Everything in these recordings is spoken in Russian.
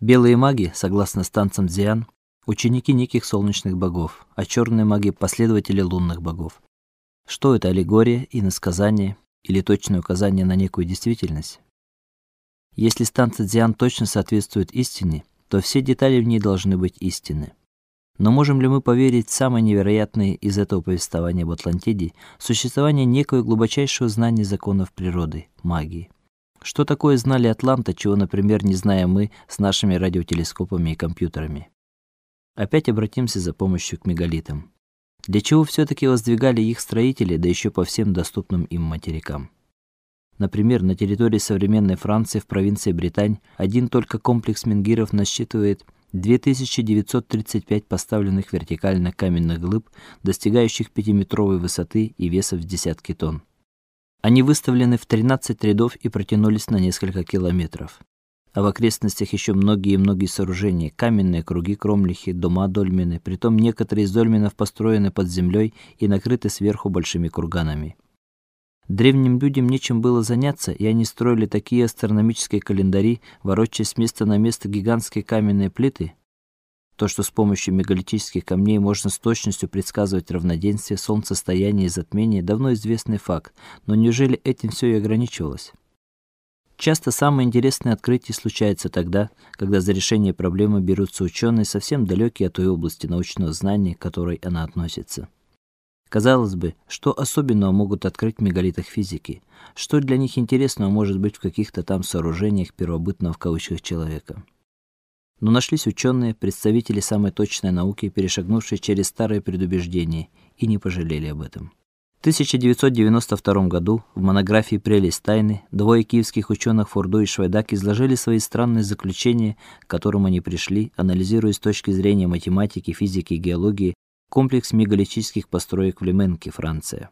Белые маги, согласно станцам Зиан, ученики неких солнечных богов, а черные маги последователи лунных богов. Что это аллегория и насказание или точное указание на некую действительность? Если станция Дзян точно соответствует истине, то все детали в ней должны быть истинны. Но можем ли мы поверить в самое невероятное из этого повествования об Атлантиде существование некого глубочайшего знания законов природы, магии? Что такое знали атланты, чего, например, не знаем мы с нашими радиотелескопами и компьютерами? Опять обратимся за помощью к мегалитам. Для чего все таки воздвигали их строители, да еще по всем доступным им материкам? Например, на территории современной Франции в провинции Британь один только комплекс менгиров насчитывает 2935 поставленных вертикально каменных глыб, достигающих пятиметровой высоты и веса в десятки тонн. Они выставлены в 13 рядов и протянулись на несколько километров. А в окрестностях еще многие и многие сооружения: каменные круги, кромлихи, дома дольмены, притом некоторые из дольменов построены под землей и накрыты сверху большими курганами. Древним людям нечем было заняться, и они строили такие астрономические календари, ворочая с места на место гигантские каменные плиты. То, что с помощью мегалитических камней можно с точностью предсказывать равноденствие, солнцестояние и затмение, давно известный факт, но неужели этим все и ограничивалось? Часто самые интересные открытия случаются тогда, когда за решение проблемы берутся ученые, совсем далекие от той области научного знания, к которой она относится. Казалось бы, что особенного могут открыть в мегалитах физики? Что для них интересного может быть в каких-то там сооружениях первобытного в кавычках человека? Но нашлись ученые, представители самой точной науки, перешагнувшие через старые предубеждения, и не пожалели об этом. В 1992 году в монографии Прелесть тайны двое киевских ученых Фурдо и Швайдак изложили свои странные заключения, к которым они пришли, анализируя с точки зрения математики, физики и геологии комплекс мегалитических построек в Леменке, Франция.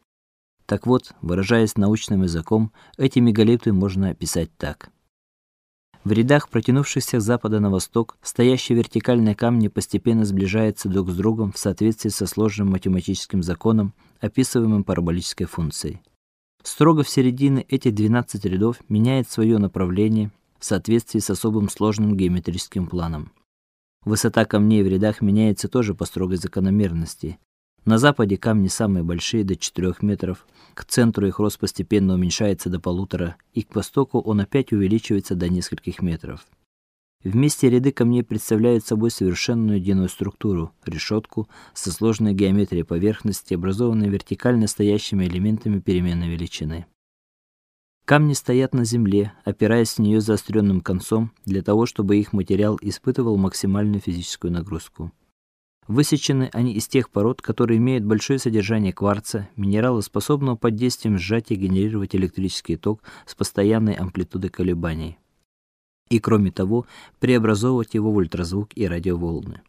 Так вот, выражаясь научным языком, эти мегалиты можно описать так: в рядах, протянувшихся с запада на восток, стоящие вертикальные камни постепенно сближаются друг с другом в соответствии со сложным математическим законом, описываемым параболической функцией. Строго в середине эти 12 рядов меняет свое направление в соответствии с особым сложным геометрическим планом. Высота камней в рядах меняется тоже по строгой закономерности. На западе камни самые большие до 4 метров, к центру их рост постепенно уменьшается до полутора, и к востоку он опять увеличивается до нескольких метров. Вместе ряды камней представляют собой совершенную единую структуру решетку со сложной геометрией поверхности, образованной вертикально стоящими элементами переменной величины. Камни стоят на земле, опираясь на нее заостренным концом, для того, чтобы их материал испытывал максимальную физическую нагрузку. Высечены они из тех пород, которые имеют большое содержание кварца, минерала, способного под действием сжатия генерировать электрический ток с постоянной амплитудой колебаний. И кроме того, преобразовывать его в ультразвук и радиоволны.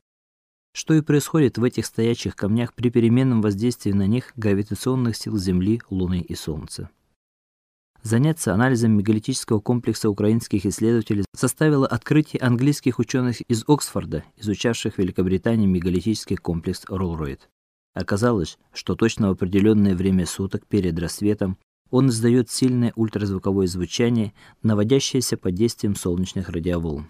Что и происходит в этих стоячих камнях при переменном воздействии на них гравитационных сил Земли, Луны и Солнца. Заняться анализом мегалитического комплекса украинских исследователей составило открытие английских ученых из Оксфорда, изучавших в Великобритании мегалитический комплекс Роллроид. Оказалось, что точно в определенное время суток перед рассветом он издает сильное ультразвуковое звучание, наводящееся под действием солнечных радиоволн.